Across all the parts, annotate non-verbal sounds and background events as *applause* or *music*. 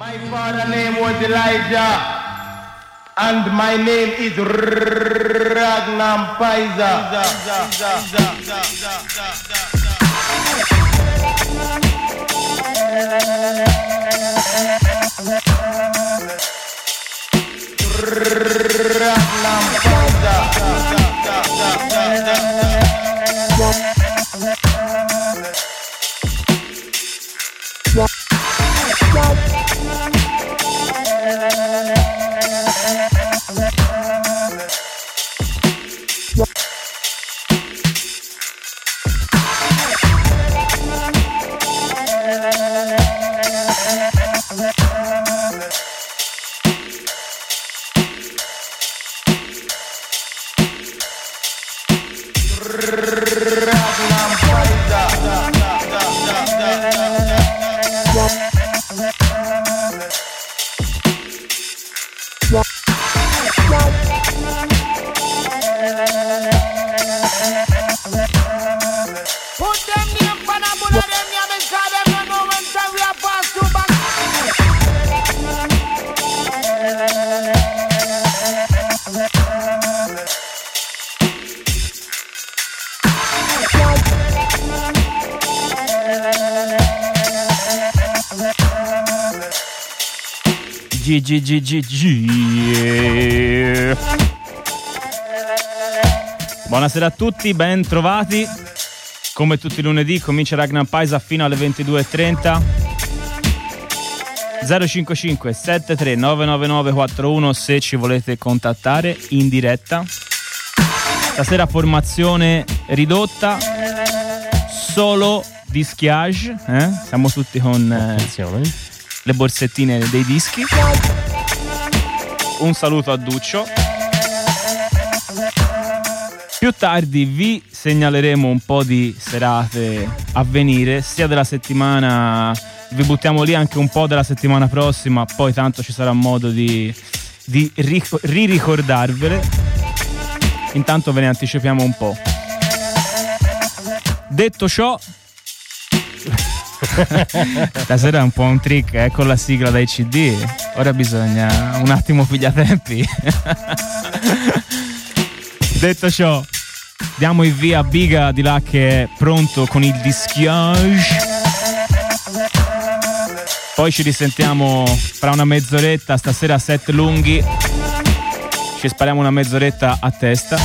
My father name was Elijah, and my name is Ragnar Paiza. Ragnar Put G G G G G. Buonasera a tutti, ben trovati. Come tutti i lunedì comincia Ragnar Paisa fino alle 22.30. 055 73 999 41 se ci volete contattare in diretta. Stasera formazione ridotta, solo di schiage, eh? siamo tutti con eh. Le borsettine dei dischi. Un saluto a Duccio. Più tardi vi segnaleremo un po' di serate a venire, sia della settimana, vi buttiamo lì anche un po' della settimana prossima, poi tanto ci sarà modo di, di ric- riricordarvele. Intanto ve ne anticipiamo un po'. Detto ciò, *laughs* Stasera è un po' un trick, eh, con la sigla dai CD. Ora bisogna un attimo pigliatempi. *laughs* Detto ciò, diamo il via a Biga di là che è pronto con il dischiage. Poi ci risentiamo fra una mezz'oretta, stasera set lunghi. Ci spariamo una mezz'oretta a testa.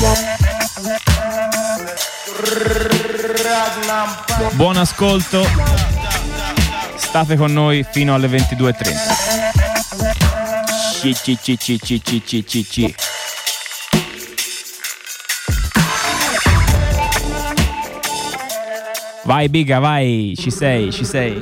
Buon ascolto. State con noi fino alle 22.30. Ci, ci, ci, ci, ci, ci, ci, ci. Vai Biga, vai, ci sei, ci sei.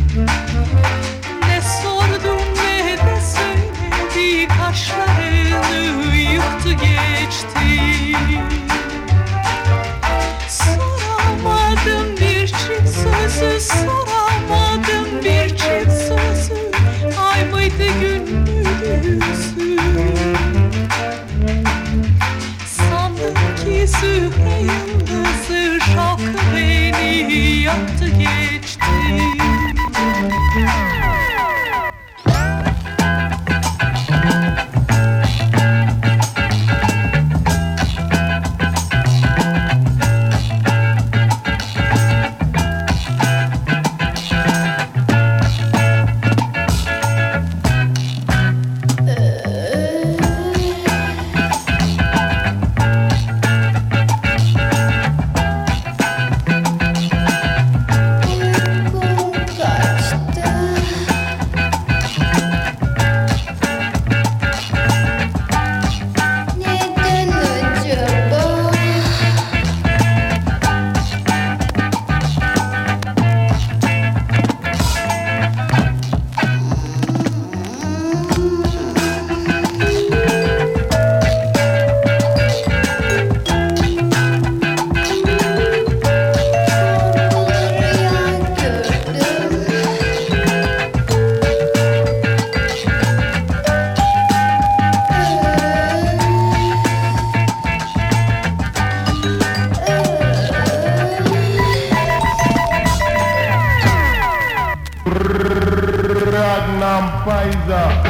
paisa.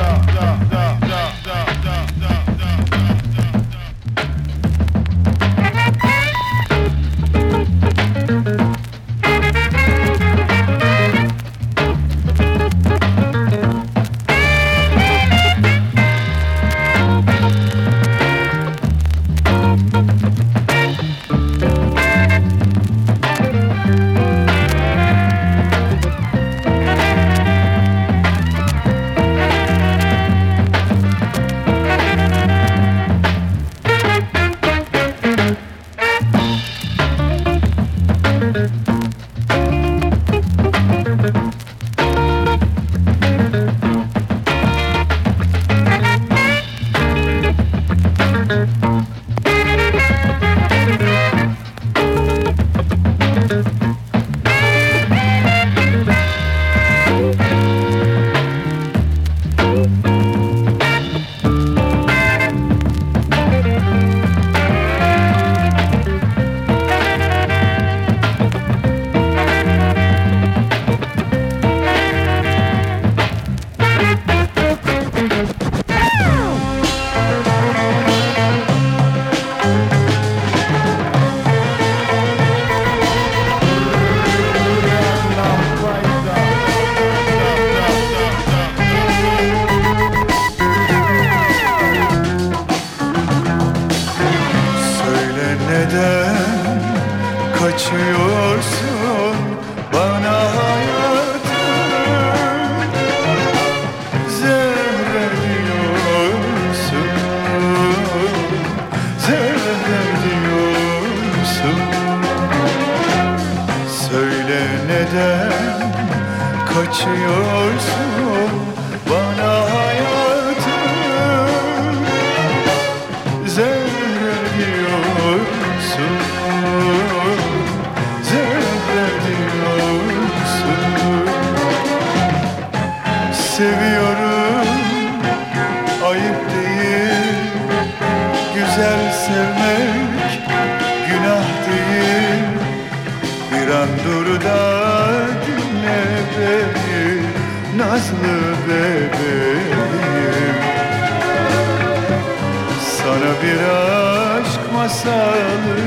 bir aşk masalı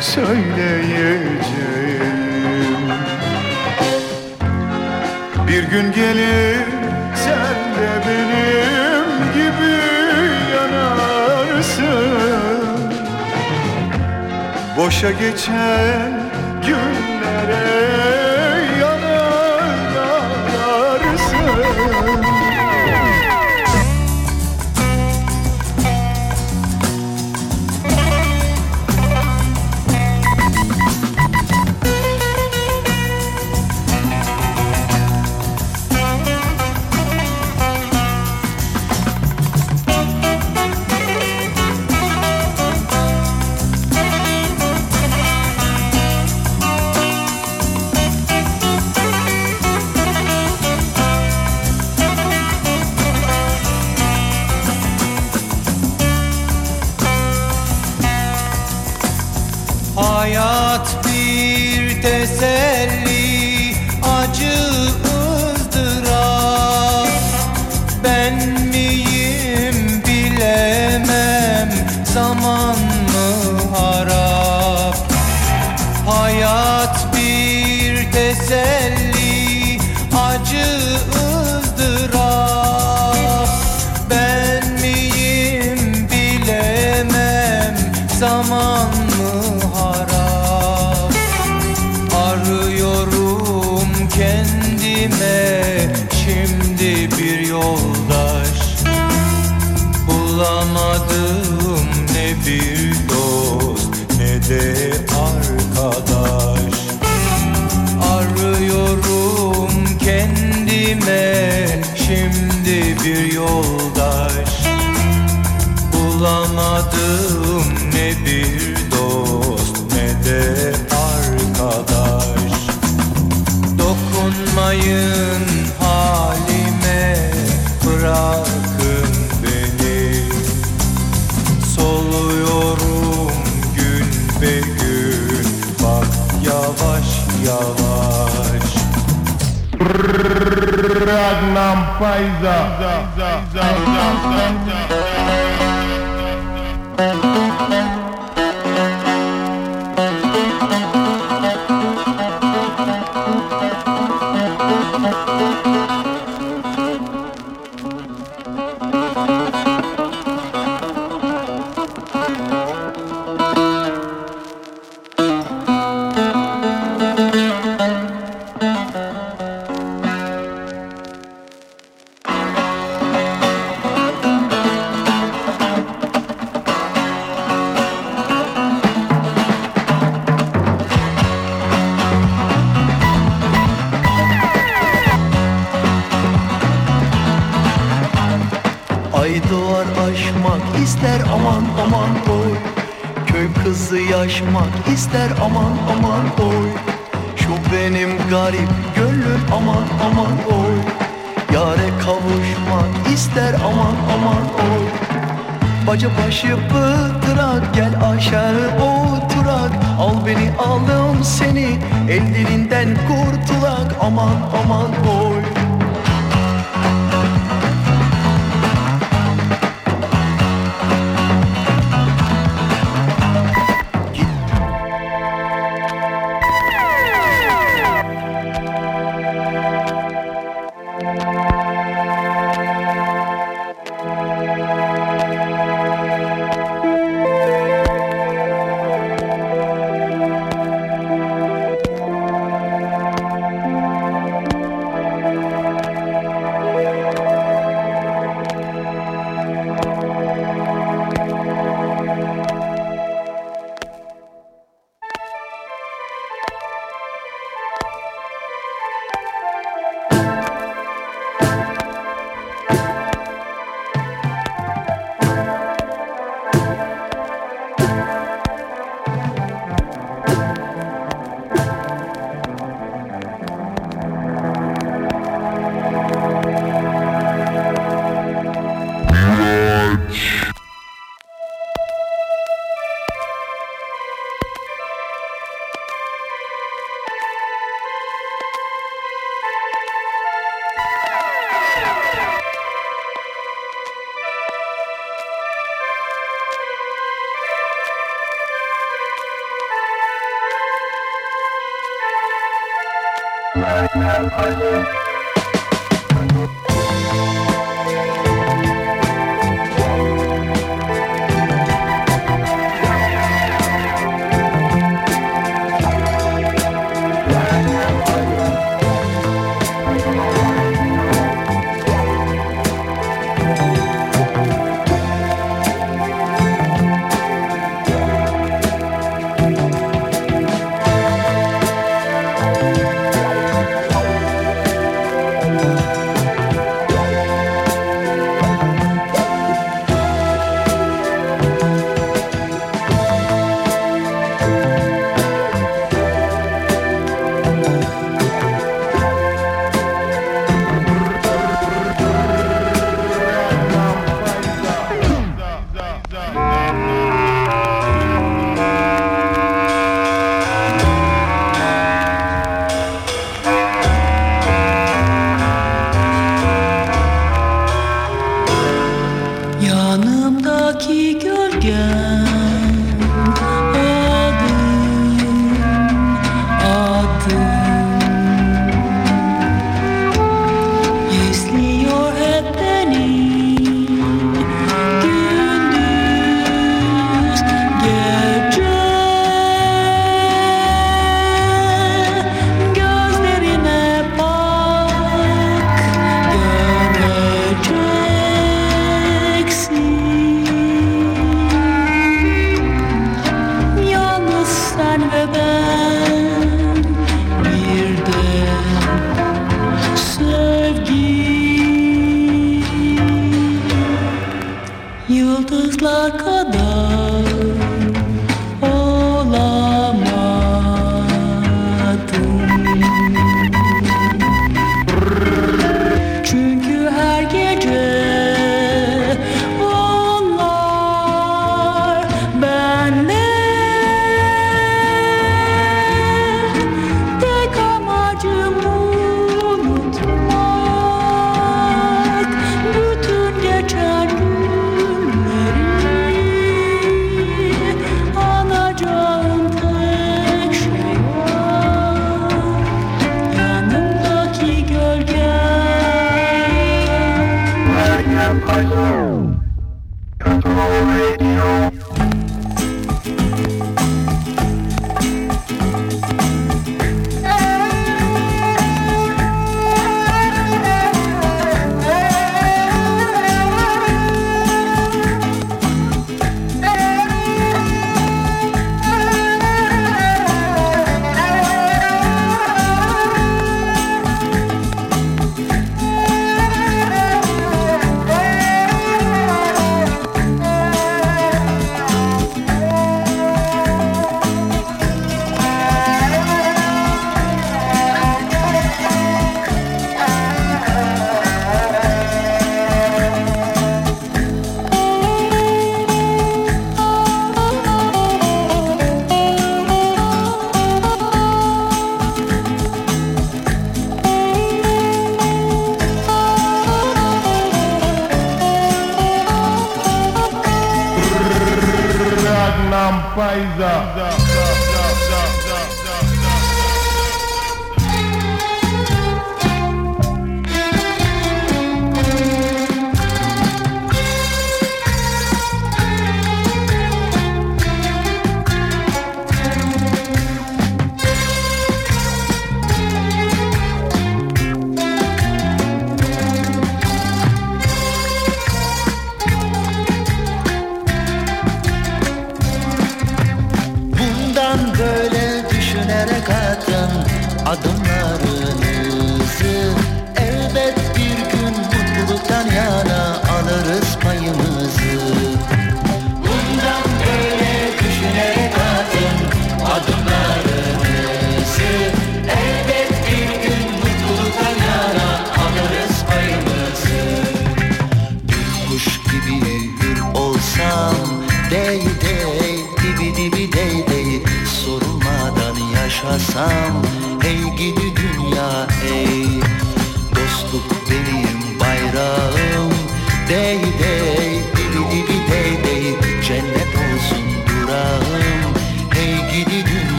söyleyeceğim. Bir gün gelir sen de benim gibi yanarsın. Boşa geçen günlere paisa. İster aman aman oy. Şu benim garip gönlüm aman aman oy. Yare kavuşmak ister aman aman oy. Baca başı pıtırak gel aşağı oturak. Al beni aldım seni el dilinden kurtulak. Aman aman oy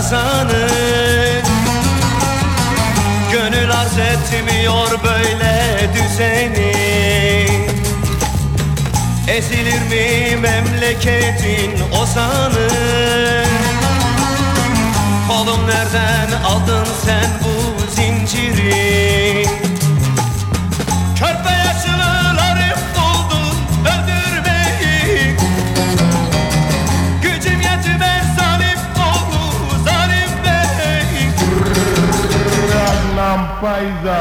yazanı Gönül arz etmiyor böyle düzeni. Ezilir mi memleketin ozanı? Kolum nereden aldın sen bu zinciri? Faiza.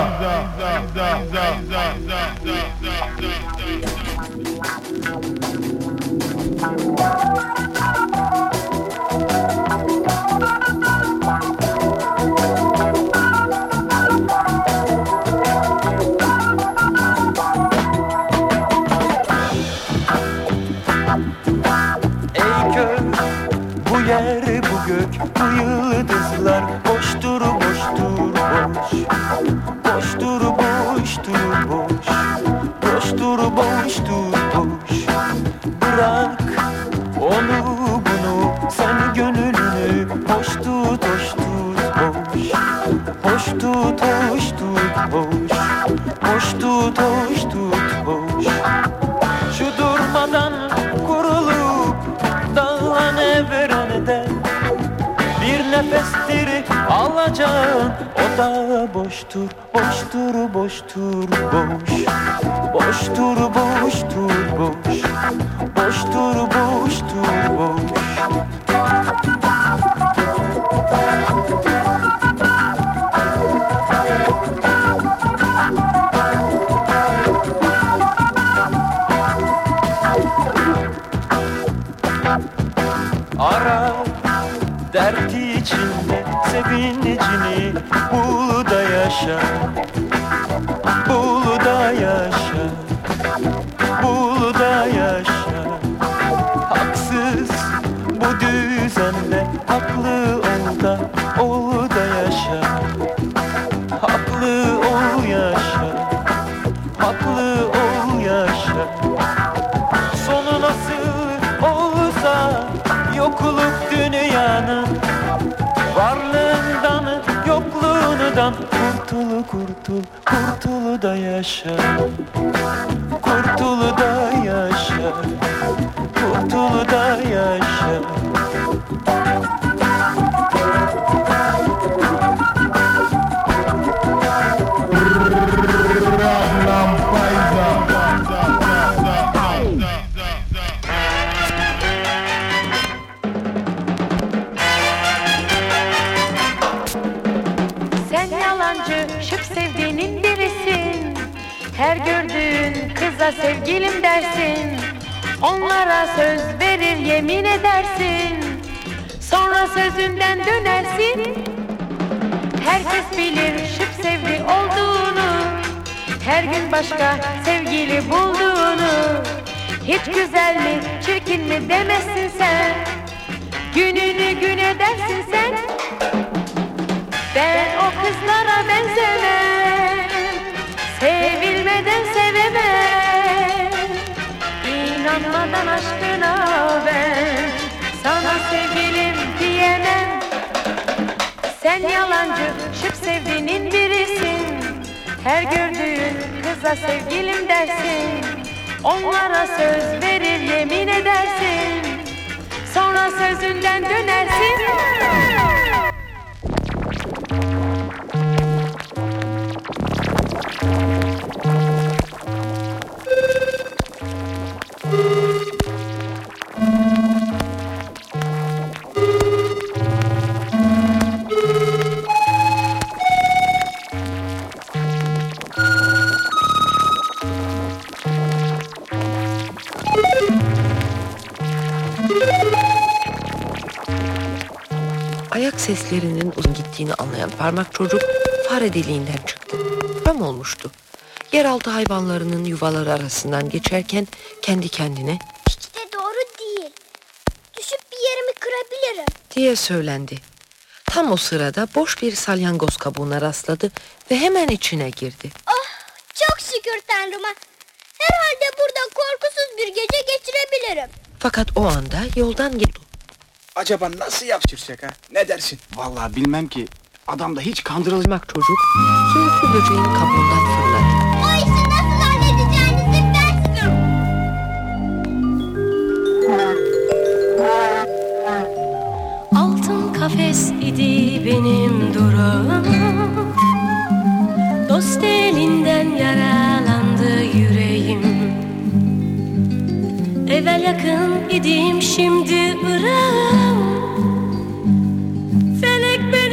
Bu yer, bu gök, bu yıldızlar tutuş tutuş Şu durmadan kurulup dağlan evrenede Bir nefestir alacağın o da boştur Boştur boştur boş. Boştur boştur boş. Boştur boştur boş. sure passion. Sevgilim dersin. Onlara söz verir yemin edersin. Sonra sözünden dönersin. Herkes bilir şıp sevdi olduğunu. Her gün başka sevgili bulduğunu. Hiç güzel mi çirkin mi demezsin sen. Gününü gün edersin sen. Ben o kızlara benzemem İnanmadan aşkına ben Sana sevgilim diyemem. Sen yalancı şıp sevdiğinin birisin. Her gördüğün kıza sevgilim dersin. Onlara söz verir yemin edersin. Sonra sözünden dönersin parmak çocuk fare deliğinden çıktı. Tam olmuştu. Yeraltı hayvanlarının yuvaları arasından geçerken kendi kendine Hiç de doğru değil. Düşüp bir yerimi kırabilirim. diye söylendi. Tam o sırada boş bir salyangoz kabuğuna rastladı ve hemen içine girdi. Oh çok şükür Tanrıma. Herhalde burada korkusuz bir gece geçirebilirim. Fakat o anda yoldan geldi. Acaba nasıl yapıştıracak ha? Ne dersin? Vallahi bilmem ki. Adam da hiç kandırılacak. Parmak çocuk zülfü böceğin kabuğundan fırladı. O işi nasıl halledeceğinizi ben size... Altın kafes idi benim durağım Dost elinden yaralandı yüreğim Evvel yakın idim şimdi ırağım Felek beni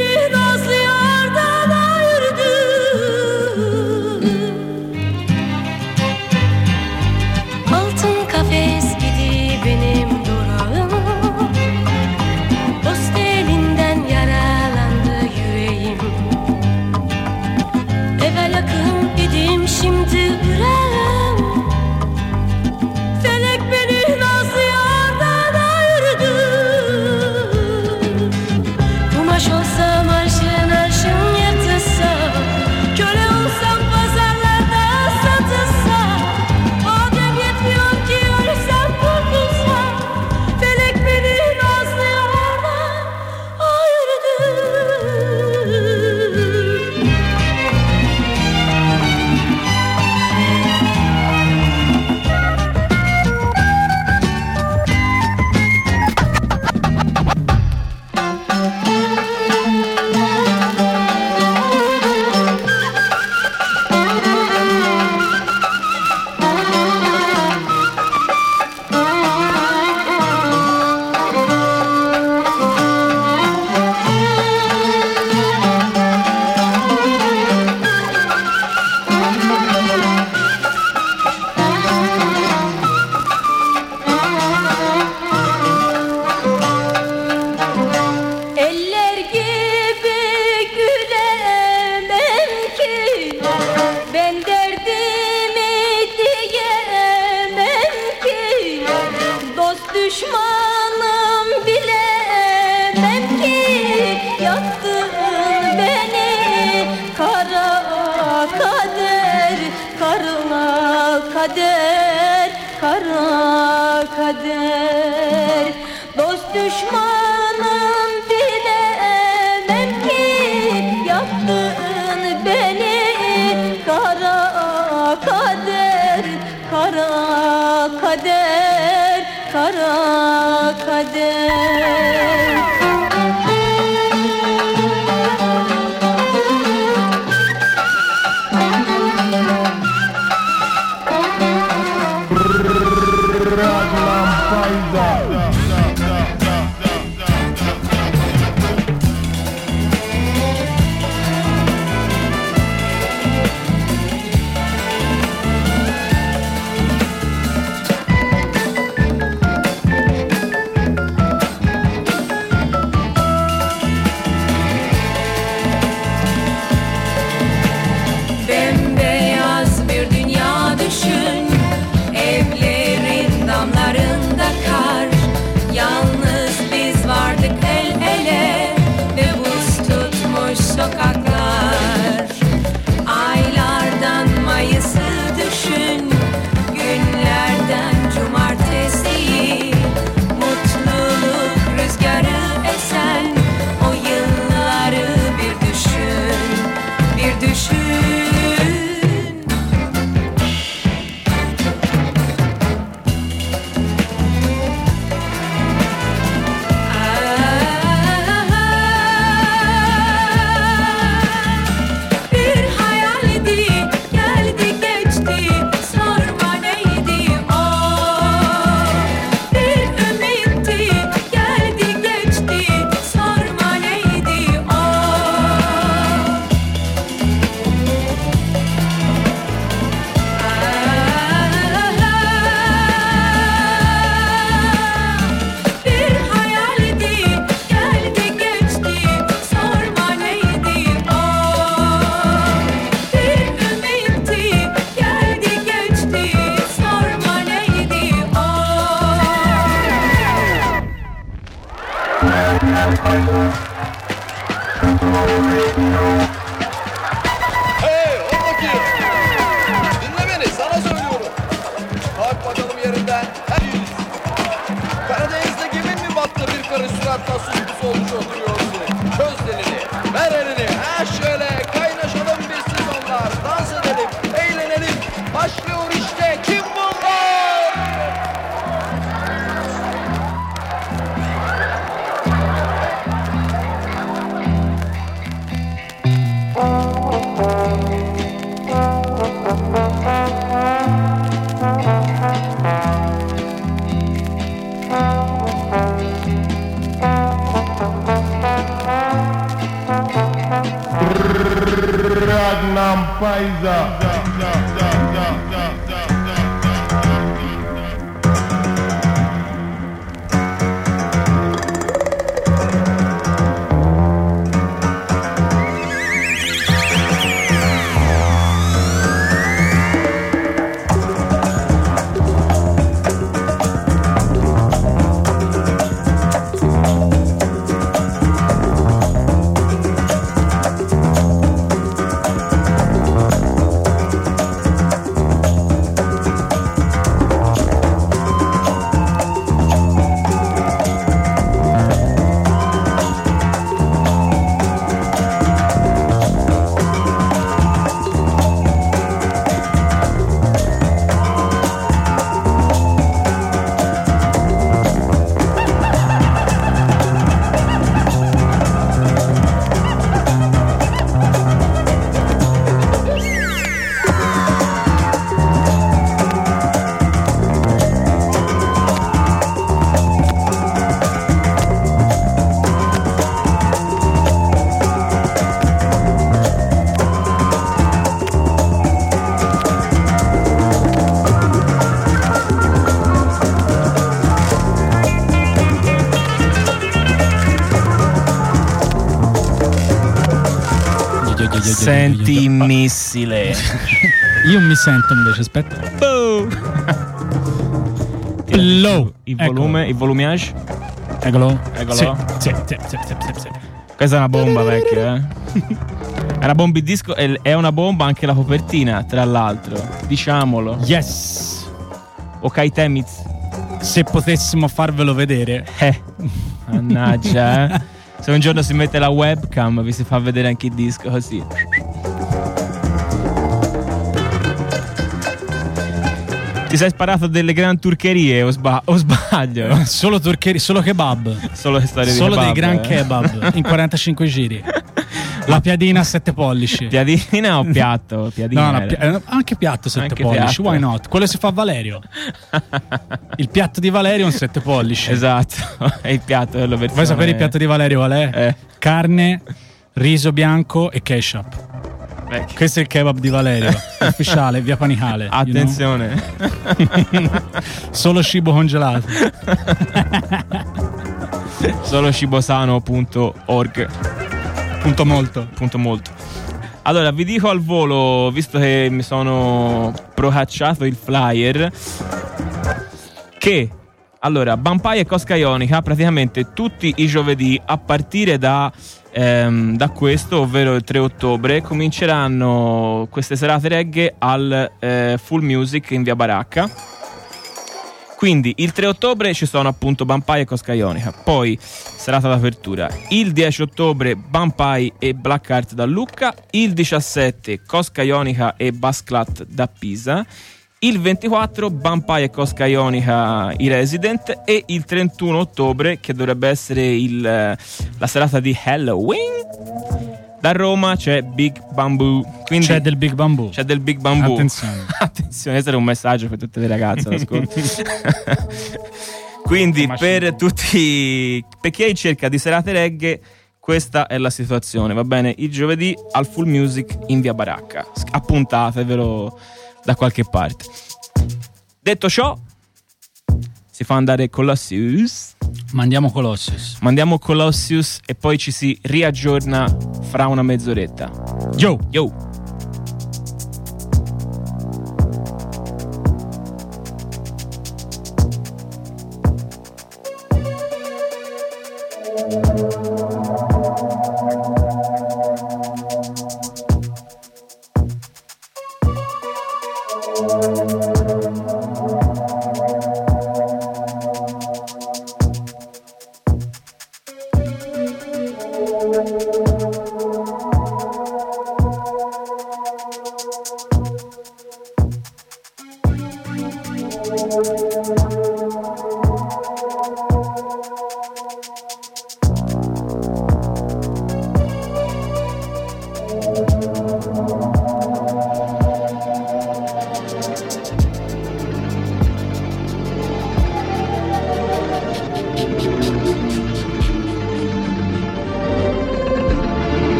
Senti il missile. *laughs* Io mi sento invece, aspetta. Il, il Eccolo. volume, il volumage. Eccolo. Eccolo. Sì, sì, sì, sì, sì. Questa è una bomba vecchia, eh. *laughs* È una bomba il disco e è una bomba anche la copertina, tra l'altro. Diciamolo. Yes. Ok, Temiz. Se potessimo farvelo vedere. Eh. Mannaggia, eh. *laughs* Se un giorno si mette la webcam vi si fa vedere anche il disco così. Ti sei sparato delle gran turcherie o, sba- o sbaglio? Solo turcherie, solo kebab. Solo storie di Solo dei kebab, gran eh. kebab in 45 giri. La piadina a 7 pollici. Piadina o piatto? Piadina No, no, pi- eh, anche piatto 7 Anche pollici, piatto. why not? Quello si fa a Valerio. *laughs* Il piatto di Valerio è un 7 pollici. Esatto, è *laughs* il piatto quello versione... Vuoi sapere il piatto di Valerio qual è? Eh. Carne, riso bianco e ketchup. Vecchio. Questo è il kebab di Valerio, *laughs* ufficiale, via Panicale. you know? Attenzione. *laughs* Solo cibo congelato. *laughs* Solo cibosano.org. Punto molto. Punto molto. Allora, vi dico al volo, visto che mi sono procacciato il flyer, che allora, Vampire e Cosca Ionica praticamente tutti i giovedì a partire da, ehm, da questo, ovvero il 3 ottobre, cominceranno queste serate reggae al eh, Full Music in via Baracca. Quindi il 3 ottobre ci sono appunto Bampai e Cosca Ionica, poi serata d'apertura. Il 10 ottobre Bampai e Black Art da Lucca, il 17 Cosca Ionica e Basclat da Pisa, il 24 Bampai e Cosca Ionica i Resident e il 31 ottobre che dovrebbe essere il, eh, la serata di Halloween. Da Roma c'è Big Bamboo. Quindi C'è del Big Bamboo. c'è del Big Bamboo. Attenzione. *laughs* Attenzione, questo era un messaggio per tutte le ragazze all'ascolto. *laughs* Quindi per tutti, per chi è in cerca di serate reggae, questa è la situazione, va bene? Il giovedì al Full Music in via Baracca. Appuntatevelo da qualche parte. Detto ciò, si fa andare Colossius. Mandiamo Colossius. Mandiamo Colossius e poi ci si riaggiorna fra una mezz'oretta. Yo! Yo!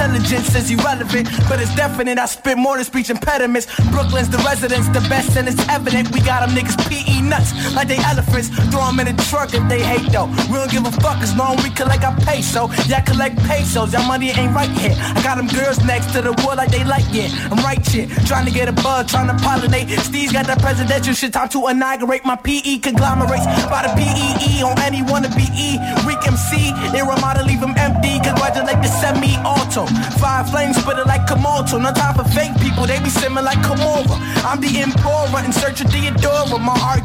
Intelligence is irrelevant, but it's definite. I spit more than speech impediments. Brooklyn's the residence, the best, and it's evident. We got them niggas PE nuts like they elephants. Throw them in the truck if they hate though. We don't give a fuck as long we collect our peso. Yeah, collect pesos. Y'all money ain't right here. I got them girls next to the wood like they like yeah. I'm right shit, trying to get a bug, trying to pollinate. Steve's got that presidential shit, time to inaugurate my PE conglomerates. By the PEE on any wannabe E. Weak MC, Iramada leave them empty. Congratulate the semi-auto. Five flames, spit it like Komodo. No time for fake people, they be simming like Komora. I'm the Emperor in search of Theodora. My heart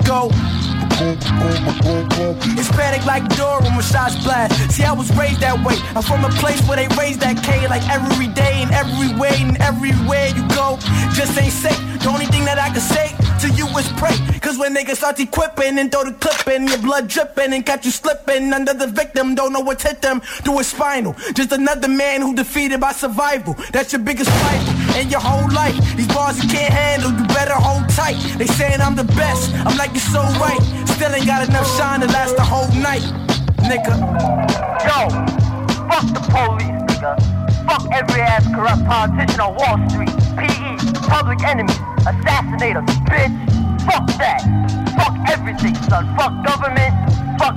It's panic like Dora when shots blast. See, I was raised that way. I'm from a place where they raise that K like every day and every way and everywhere you go. Just ain't safe. The only thing that I can say to you is pray. Cause when niggas start equipping and throw the clip in, your blood dripping and catch you slipping under the victim, don't know what's hit them through a spinal. Just another man who defeated by survival. That's your biggest rival in your whole life. These bars you can't handle, you better hold tight. They saying I'm the best, I'm like you're so right. Still ain't got enough shine to last the whole night, nigga. Yo, fuck the police, nigga. Fuck every ass corrupt politician on Wall Street. PE, public enemy, assassinators, bitch. Fuck that. Fuck everything, son. Fuck government. Fuck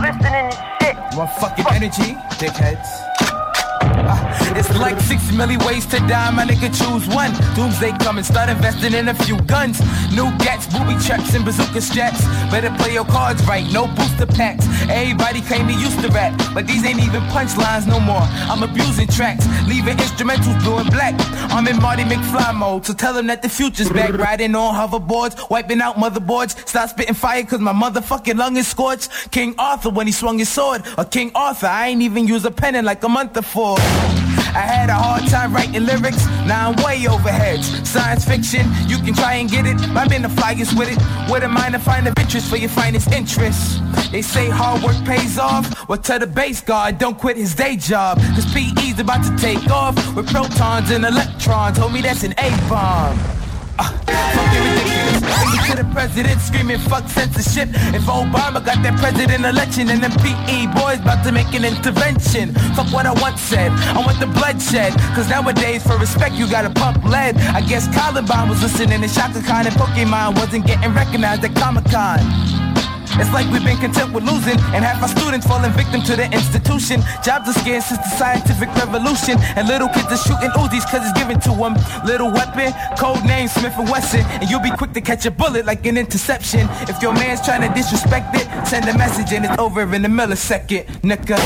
listening and shit. You Want fucking energy, dickheads? It's like six million ways to die, my nigga choose one. Doomsday coming, start investing in a few guns. New gats, booby traps, and bazooka straps. Better play your cards right, no booster packs. Everybody claim they used to rap, but these ain't even punchlines no more. I'm abusing tracks, leaving instrumentals blue and black. I'm in Marty McFly mode, so tell them that the future's back. Riding on hoverboards, wiping out motherboards. Stop spitting fire cause my motherfucking lung is scorched. King Arthur when he swung his sword, or King Arthur, I ain't even use a pen in like a month before. I had a hard time writing lyrics, now I'm way over heads. Science fiction, you can try and get it. I've been the flyest with it. A mind to find of interest for your finest interests. They say hard work pays off. Well, tell the base guard, don't quit his day job. Cause PE's about to take off with protons and electrons. Homie, that's an A-bomb. Ridiculous. Take to the president screaming fuck censorship. If Obama got that president election and them PE boys about to make an intervention. Fuck what I once said. I want the bloodshed. Cause nowadays for respect you gotta pump lead. I guess Columbine was listening to Shaka Khan and Pokemon wasn't getting recognized at Comic Con. It's like we've been content with losing And half our students falling victim to the institution. Jobs are scarce since the scientific revolution And little kids are shooting Uzis cause it's given to them Little weapon, code name Smith & Wesson And you'll be quick to catch a bullet like an interception. If your man's trying to disrespect it Send a message and it's over in a millisecond, nigga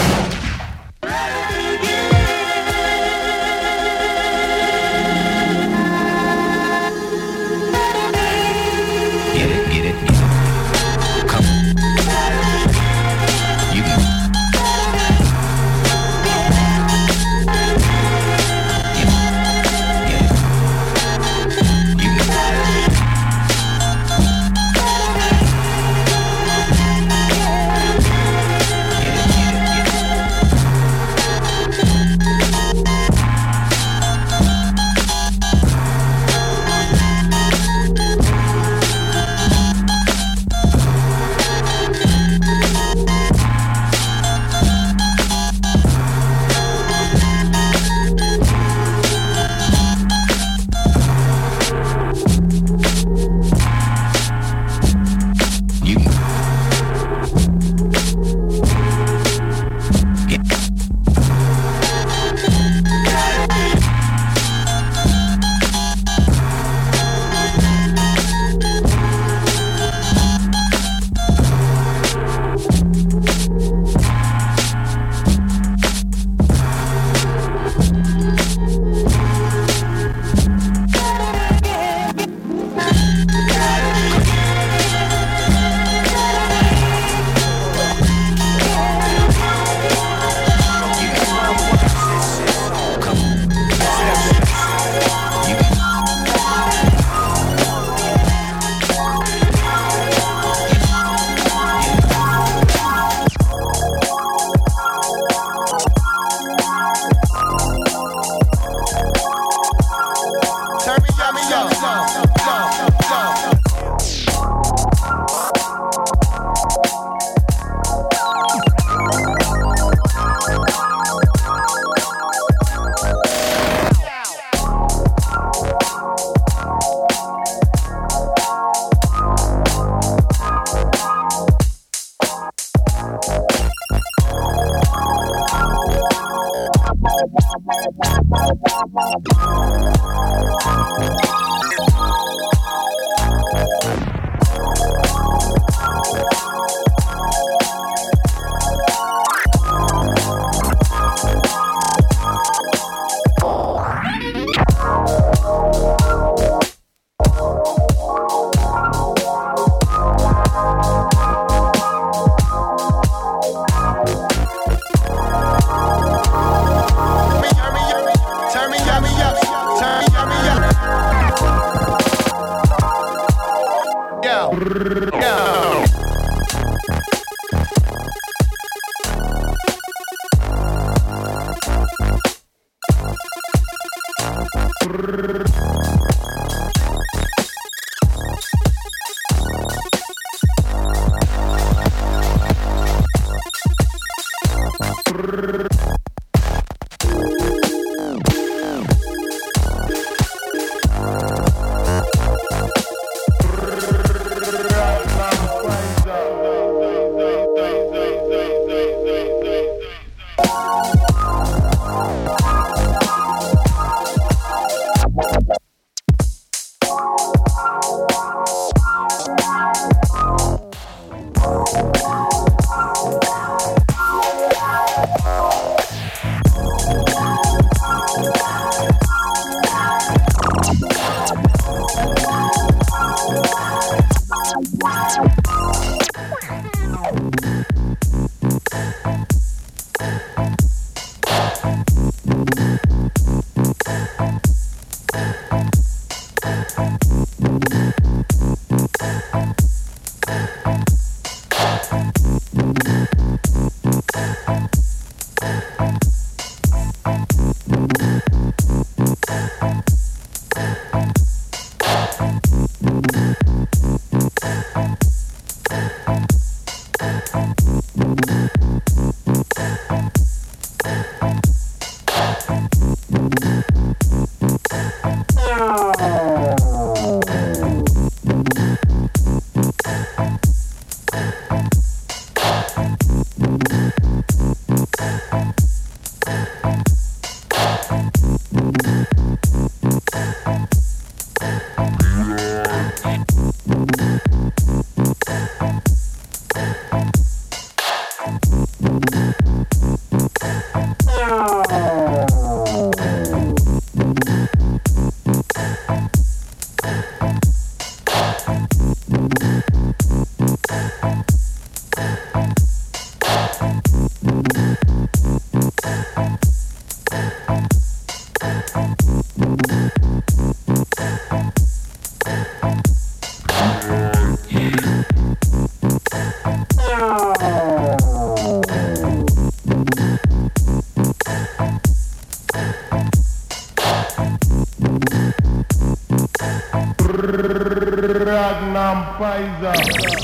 Ragnar Pfizer.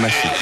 Massy.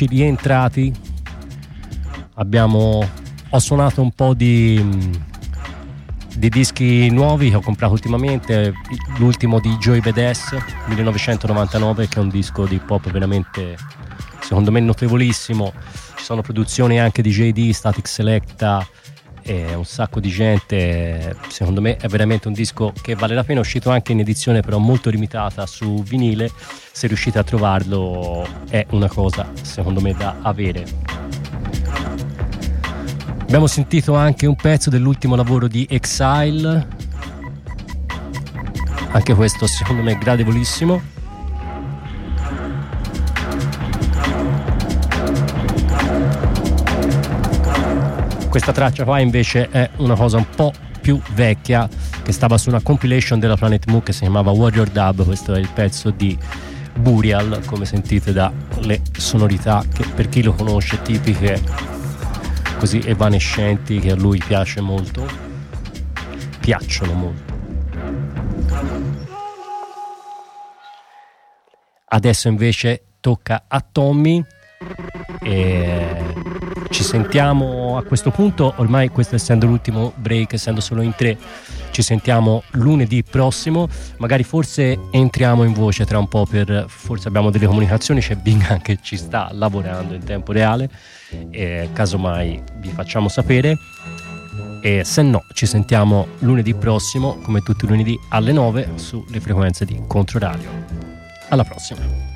Eccoci rientrati. Abbiamo, ho suonato un po' di, di dischi nuovi che ho comprato ultimamente. L'ultimo di Joey Badass 1999, che è un disco di pop veramente, secondo me, notevolissimo. Ci sono produzioni anche di JD, Static Selecta e un sacco di gente. Secondo me è veramente un disco che vale la pena. È uscito anche in edizione, però molto limitata su vinile. Se riuscite a trovarlo, è una cosa secondo me da avere. Abbiamo sentito anche un pezzo dell'ultimo lavoro di Exile. Anche questo secondo me è gradevolissimo. Questa traccia qua invece è una cosa un po' più vecchia che stava su una compilation della Planet Mu che si chiamava Warrior Dub, questo è il pezzo di Burial, come sentite dalle sonorità che per chi lo conosce tipiche così evanescenti che a lui piace molto, piacciono molto. Adesso invece tocca a Tommy e ci sentiamo a questo punto, ormai questo essendo l'ultimo break, essendo solo in tre, ci sentiamo lunedì prossimo, magari forse entriamo in voce tra un po' per, forse abbiamo delle comunicazioni, c'è Bingham *laughs* che ci sta lavorando in tempo reale, e casomai vi facciamo sapere. E se no, ci sentiamo lunedì prossimo, come tutti i lunedì alle 9 sulle frequenze di Controradio. Alla prossima!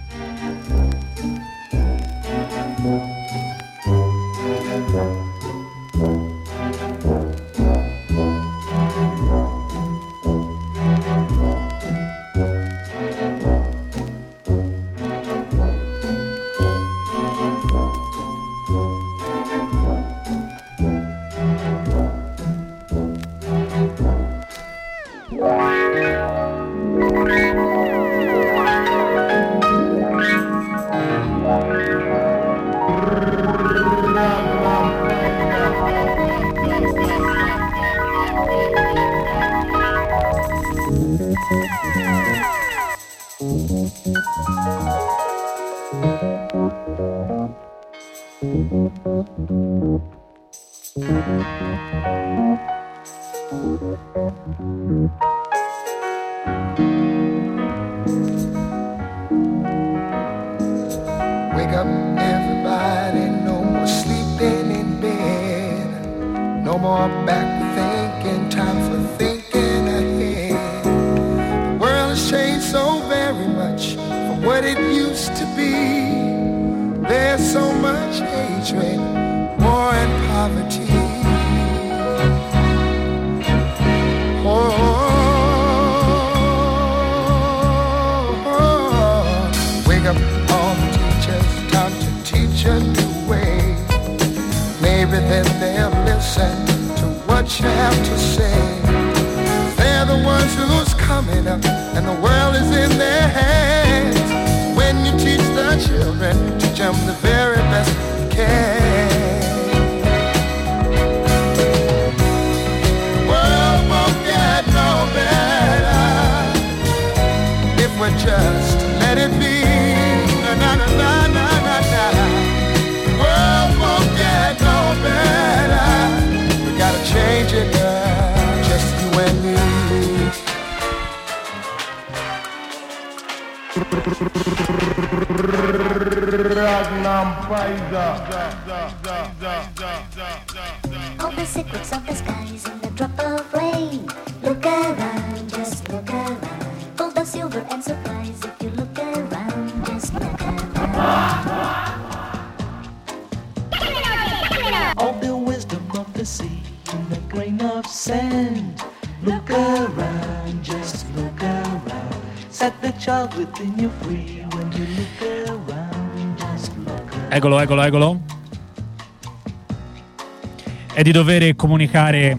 back. Have to say. They're the ones who's coming up, and the world is in their hands. When you teach the children, teach them the very best you can. World won't get no better if we just let it be. Ragnar Pfizer. All the secrets of the skies in the drop of rain. Look around, just look around. Gold of silver and surprise if you look around, just look around. All the wisdom of the sea in a grain of sand. Look around, just look around. Set the child within you free Eccolo, eccolo, eccolo. È di dovere comunicare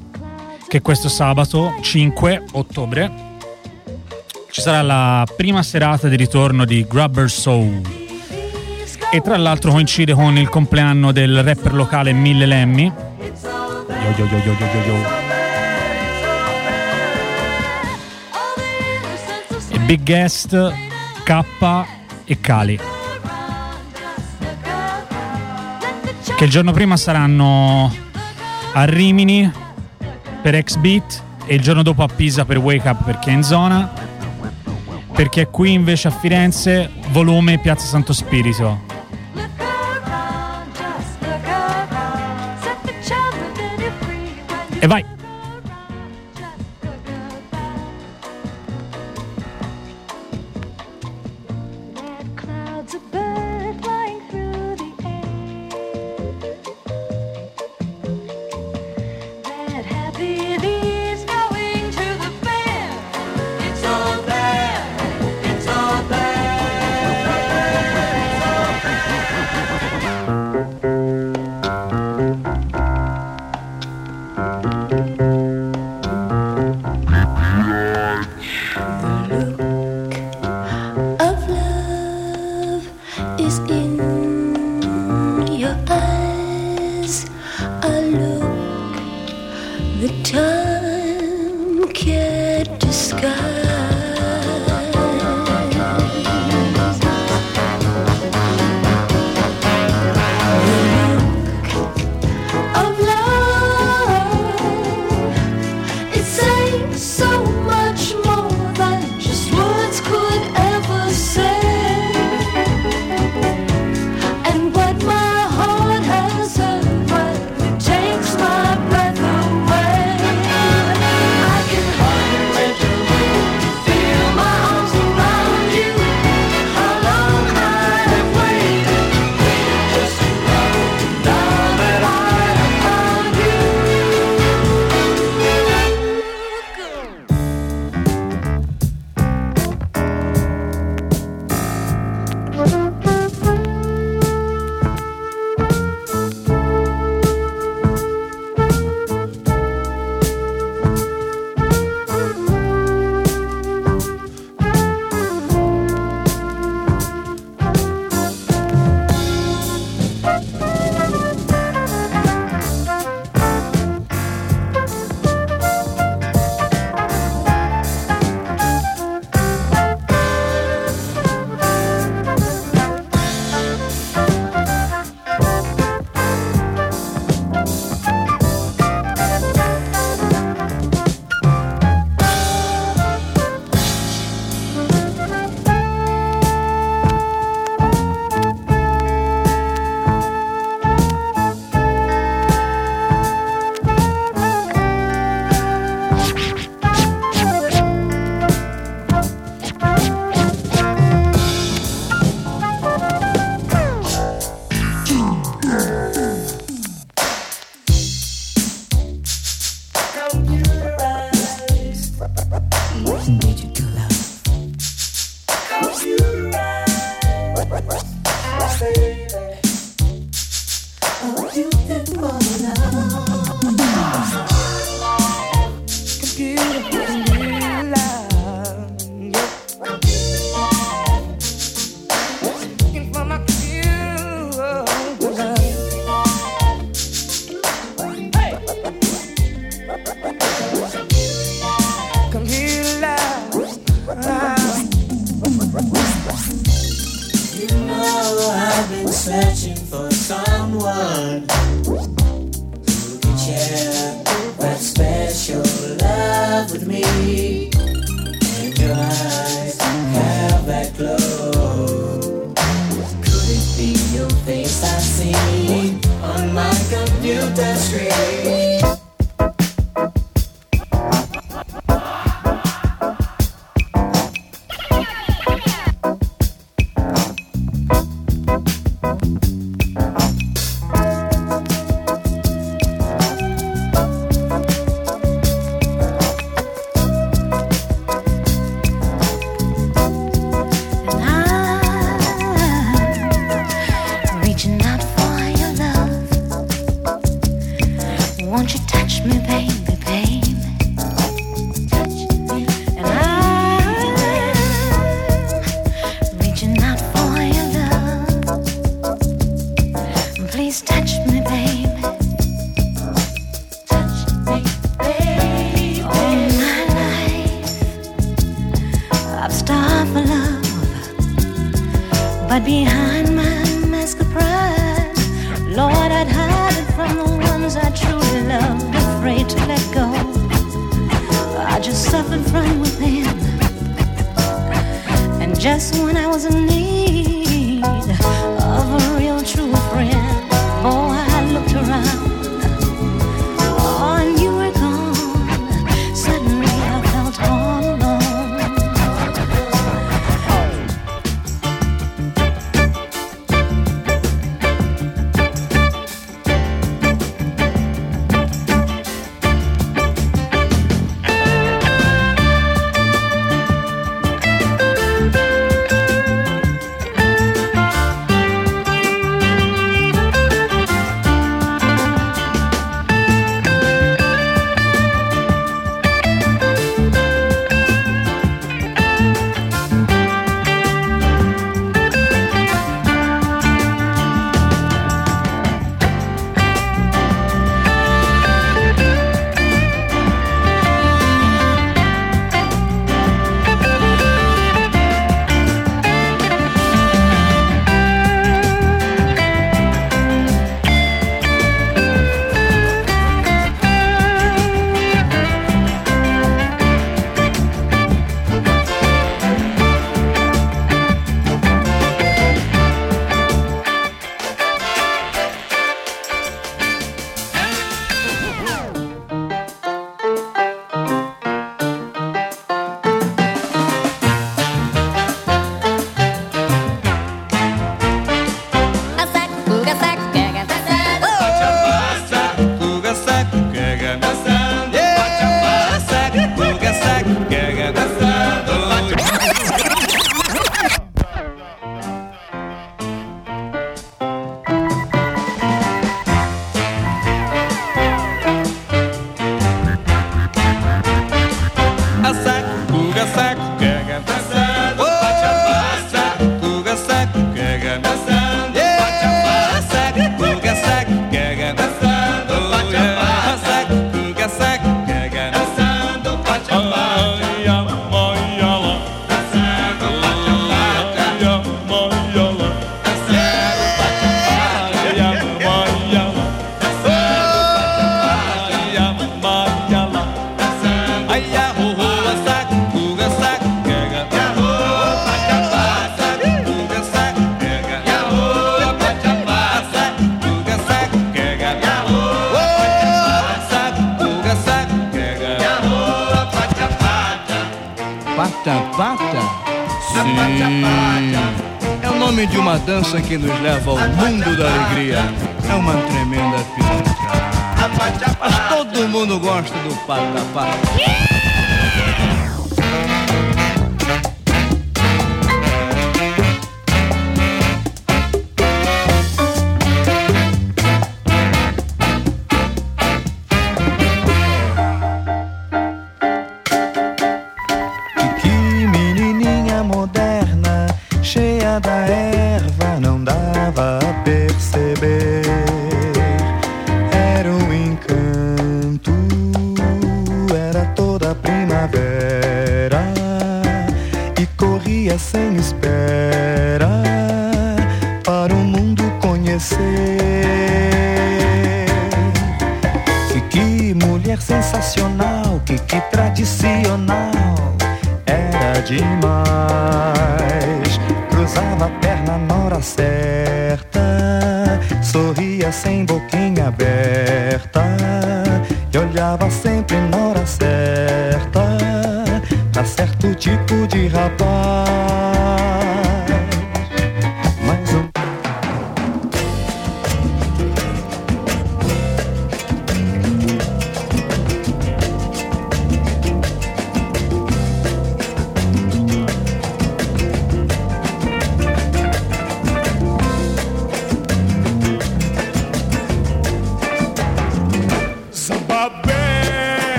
che questo sabato 5 ottobre ci sarà la prima serata di ritorno di Grubber Soul. E tra l'altro coincide con il compleanno del rapper locale Mille Lemmy. Yo, yo, yo, yo, yo, yo, yo. E Big Guest, K e Cali. che il giorno prima saranno a Rimini per X-Beat e il giorno dopo a Pisa per Wake Up perché è in zona, perché qui invece a Firenze volume Piazza Santo Spirito. E vai!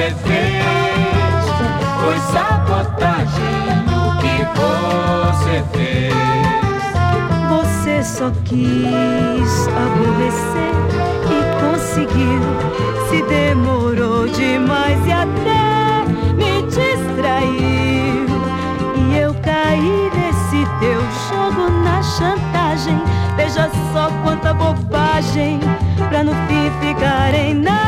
você fez foi sabotagem o que você fez. Você só quis aborrecer e conseguiu. Se demorou demais e até me distraiu. E eu caí nesse teu jogo na chantagem. Veja só quanta bobagem pra no fim ficarem na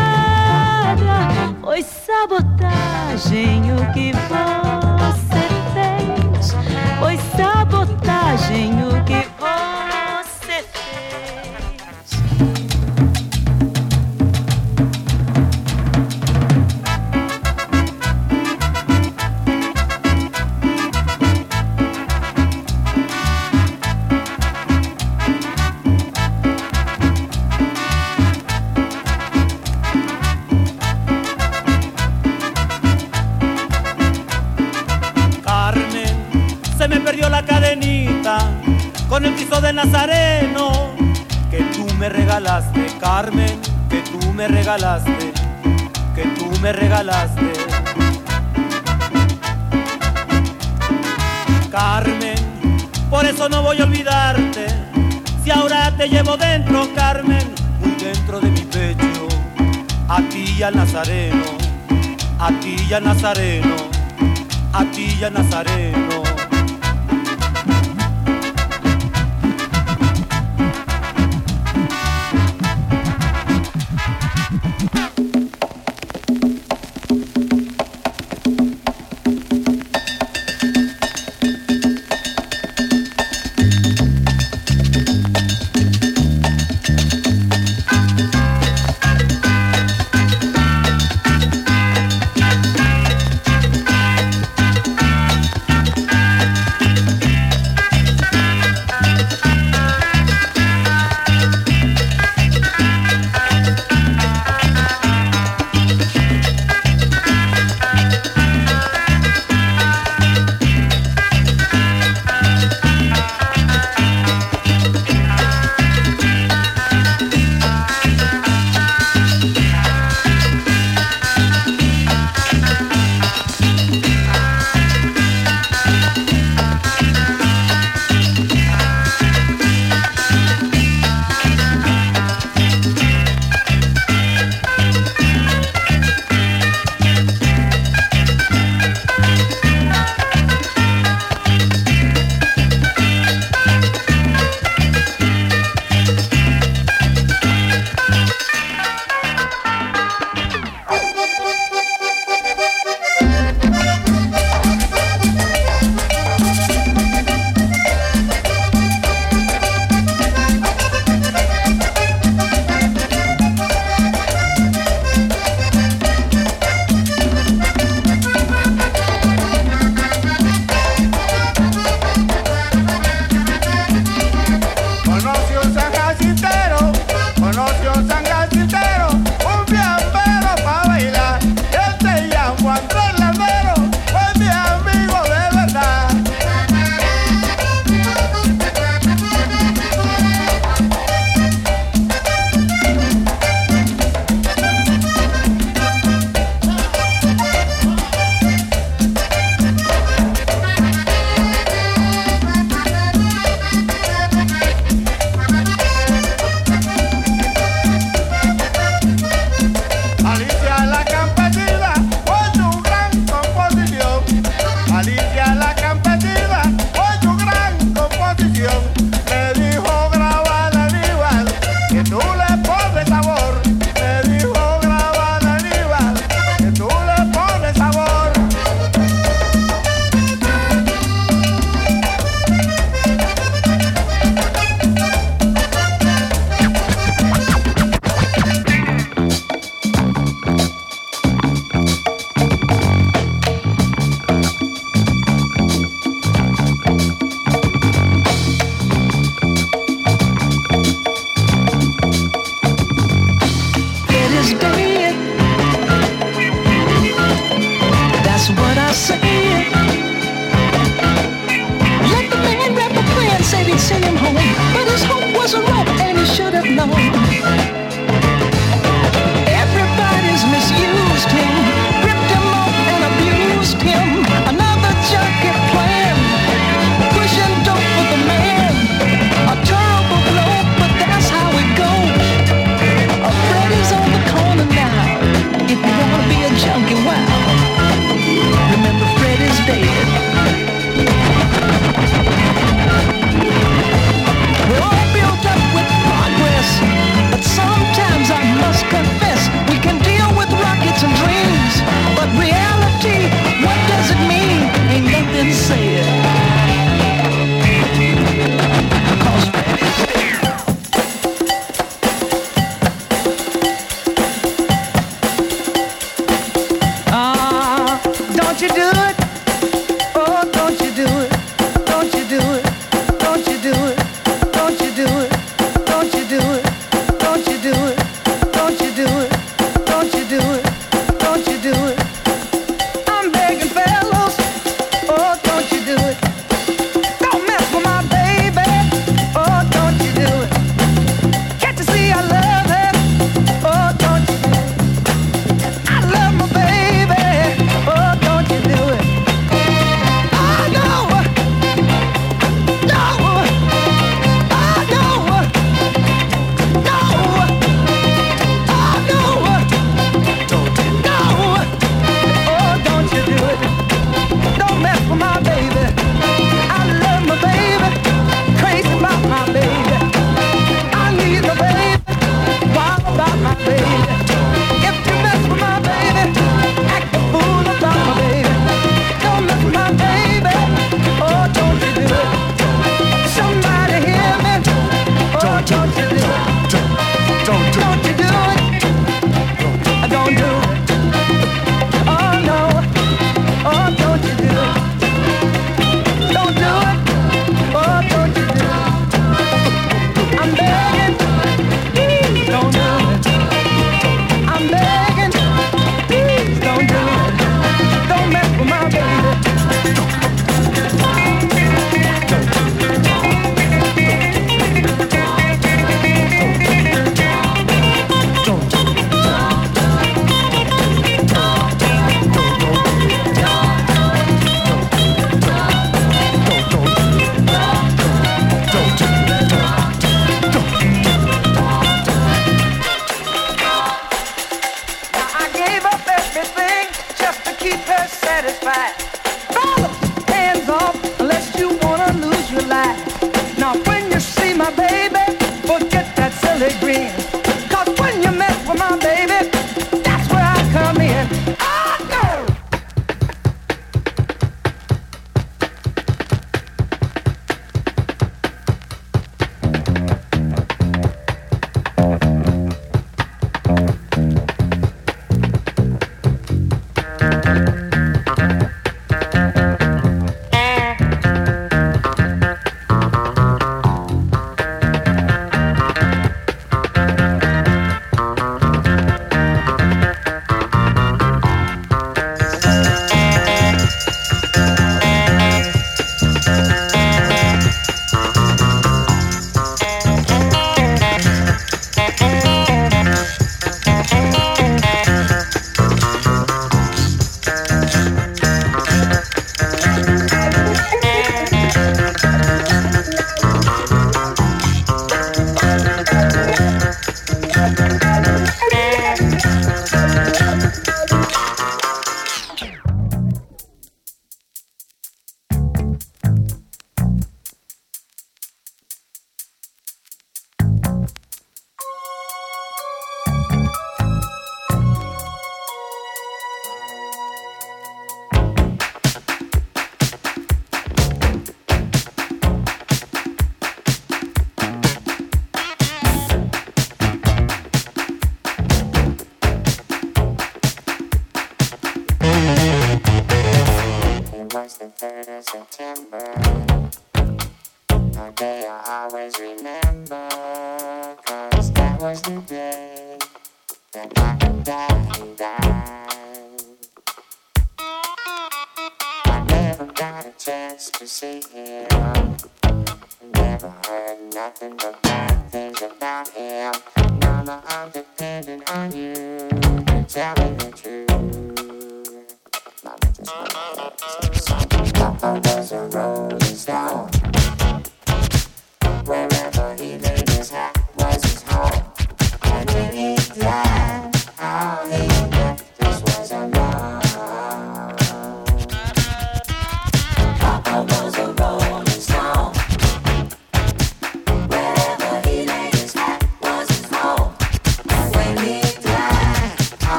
coragem o que faz.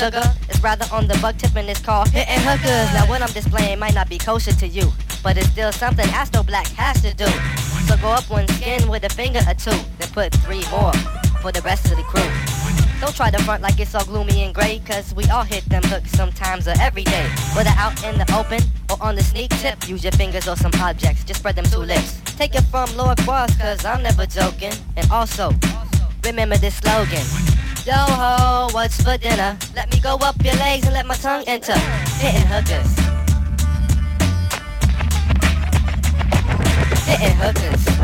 Sugar. It's rather on the bug tip and it's called hitting hookers. Now what I'm displaying might not be kosher to you, but it's still something Astro Black has to do. So go up one skin with a finger or two, then put three more for the rest of the crew. Don't try to front like it's all gloomy and gray, cause we all hit them hooks sometimes or every day. Whether out in the open or on the sneak tip, use your fingers or some objects, just spread them two lips. Take it from Lord Quas, cause I'm never joking. And also, remember this slogan. Yo ho, what's for dinner? Let go up your legs and let my tongue enter. Hitting hookers. Hitting hookers.